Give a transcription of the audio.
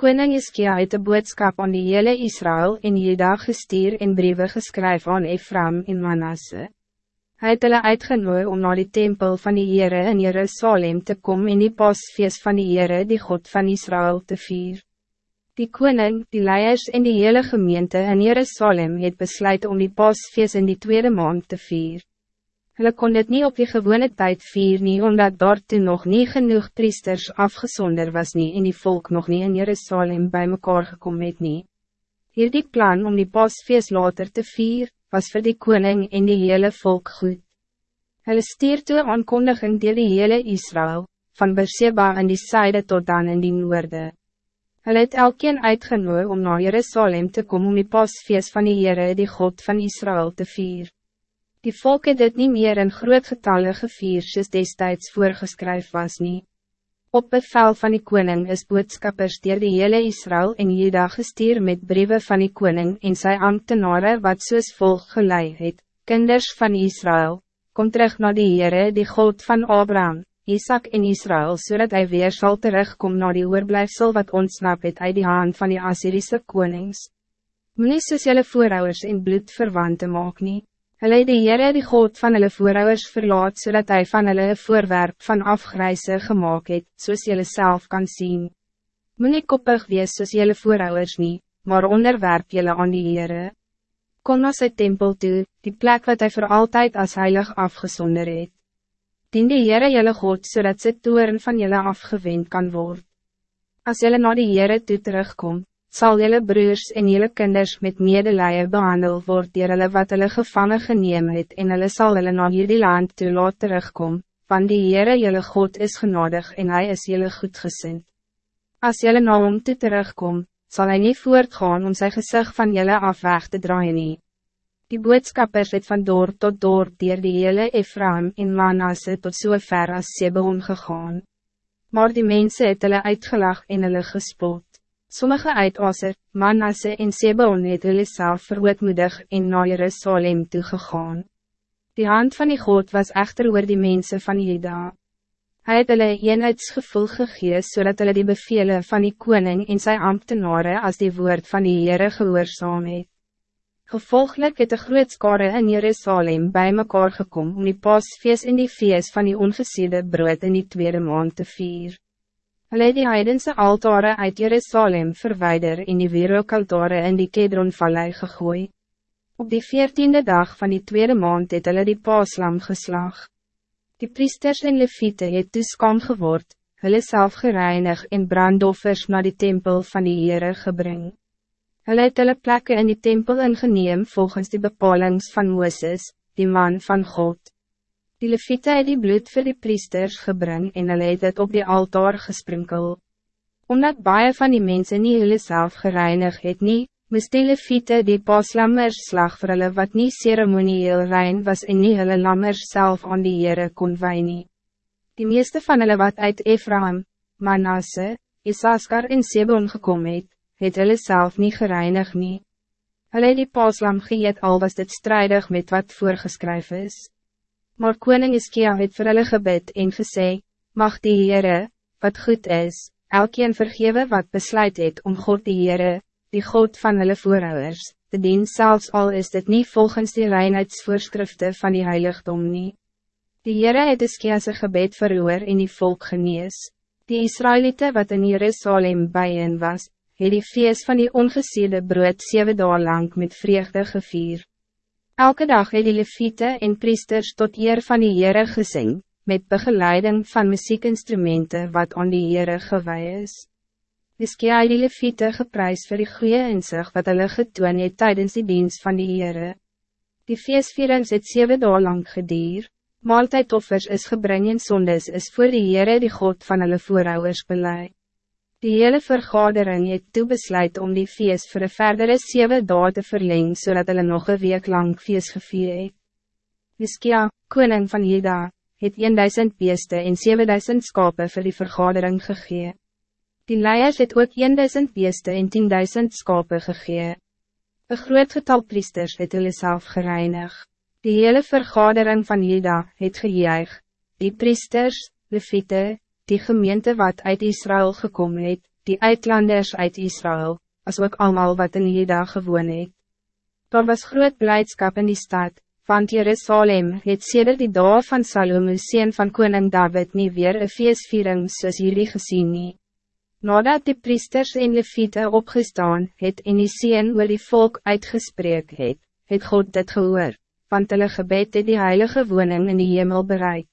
Koning Iskia het een boodskap aan die hele Israël en Juda gestuur en briewe geskryf aan Ephraim en Manasse. Hij het hulle uitgenooi om naar die tempel van die Heere in Jerusalem te komen en die pasfeest van die Heere die God van Israël te vier. Die koning, die leiers en die hele gemeente in Jerusalem het besluit om die pasfeest in die tweede maand te vier. Hulle kon dit niet op die gewone tijd vier nie, omdat daar toen nog niet genoeg priesters afgezonder was nie en die volk nog niet in Jerusalem bij mekaar gekom het nie. Hier die plan om die pasfeest later te vier, was voor die koning en die hele volk goed. Hulle stuur toe aankondiging deel die hele Israël, van Beersheba in die zijde tot dan in die noorde. Hulle het elkeen uitgenooi om naar Jerusalem te komen om die pasfeest van die Heere die God van Israël te vieren. Die volk het dit niet meer in groot getallen gevier soos destijds voorgeskryf was nie. Op bevel van die koning is boodskappers dier die hele Israël en Juda gestuur met brieven van die koning en sy ambtenaren wat soos volk gelei het, kinders van Israël, kom terug naar die Heere die God van Abraham, Isaac en Israël, zodat hij weer zal terugkomen naar die oorblijfsel wat ontsnap het uit die hand van die Assyrische konings. Moe soos jylle voorouders en bloed verwante maak nie. Hulle het die Heere die God van hulle voorouders verlaat, zodat hij van hulle een voorwerp van afgrijze gemaakt het, soos jylle self kan zien. Moet nie koppig wees soos jylle voorouders nie, maar onderwerp jylle aan die Heere. Kom na sy tempel toe, die plek wat hij voor altijd als heilig afgezonder het. Dien die Heere jylle God, zodat sy toeren van jylle afgewend kan worden. Als jylle na die Heere toe terugkom, zal jullie broers en jullie kinders met medelijden behandeld worden dier hulle wat hulle gevangen geneem het en hulle sal hulle na hierdie land toe laat terugkom, want die Heere jullie God is genodig en hij is jullie goedgezind. Als jullie na hom toe terugkom, zal hij niet voortgaan om zijn gezicht van jullie af weg te draaien nie. Die boodskappers het van dorp tot dorp dier die hele Ephraim en Manasse tot so ver as Sebon gegaan. Maar die mensen het hulle uitgelag en hulle gespot. Sommige uit Aser, Manasse en Sebaon het hulle self verootmoedig en na Jerusalem toegegaan. Die hand van die God was echter oor die mensen van Juda. Hij het hulle eenheidsgevoel gegees zodat hulle die bevelen van die koning en sy ambtenaren als die woord van die Heere gehoorzaam het. Gevolglik het de grootskare in Jerusalem bij mekaar gekom om die pasfeest in die feest van die ongesiede brood in die tweede maand te vieren. Hulle het die heidense altare uit Jerusalem verwijder en die weerookaltare in die Kedronvallei gegooi. Op die veertiende dag van die tweede maand het hulle die paaslam geslag. Die priesters en leviete het toeskam geword, hulle self gereinig en brandoffers naar die tempel van die Heere gebring. Hulle het hulle plekke in die tempel ingeneem volgens die bepalings van Mooses, die man van God. Die leviete het die bloed vir die priesters gebring en hulle het het op die altaar gesprinkel. Omdat baie van die mensen nie hulle self gereinig het nie, moest die leviete die paaslammers slag vir hulle wat nie ceremonieel rein was en nie hulle lammers self aan die Heere kon wei nie. Die meeste van hulle wat uit Ephraim, Manasse, Isaskar en Sebon gekom het, het hulle self nie gereinig nie. Hulle het die paaslam geëet al was dit strijdig met wat voorgeskryf is. Maar koning Iskia het vir hulle gebid en gesê, mag die Heere, wat goed is, elkeen vergewe wat besluit het om God die Heere, die God van hulle voorouders, te dien zelfs al is dit niet volgens die reinheidsvoorschriften van die heiligdom nie. Die Heere het Iskia'se gebed verhoor en die volk genees. Die Israëlieten wat in Jerusalem bijen was, het die feest van die ongesiede brood zeven dagen lang met vreugde gevierd. Elke dag het die leviete en priesters tot eer van die Heere gesing, met begeleiding van muziekinstrumenten wat aan die Heere gewaai is. Iskia het die leviete geprys vir die goeie inzicht wat hulle getoon het tydens die dienst van die Heere. Die feestvierings het 7 dagen lang gedier, maaltijdoffers is gebring en sondes is voor die Heere die God van hulle voorouders beleid. Die hele vergadering het toe besluit om die feest voor een verdere 7 dagen te verlengen, zodat hulle nog een week lang feest gevier het. Hiskia, koning van Juda, het 1000 beeste en 7000 skape voor die vergadering gegee. Die leiers het ook 1000 beeste en 10.000 skape gegee. Een groot getal priesters het hulle self gereinig. Die hele vergadering van Juda het gejuig. Die priesters, leviete, die gemeente wat uit Israël gekomen het, die uitlanders uit Israël, als ook allemaal wat in Jeda gewoon het. Daar was groot blijdschap in die stad, want Jerusalem het sedert die dag van Salome sien van koning David niet weer een feestviering soos jullie gezien nie. Nadat die priesters en leviete opgestaan het en die sien oor die volk uitgespreek het, het God dit gehoor, want hulle gebed het die heilige woning in die hemel bereik.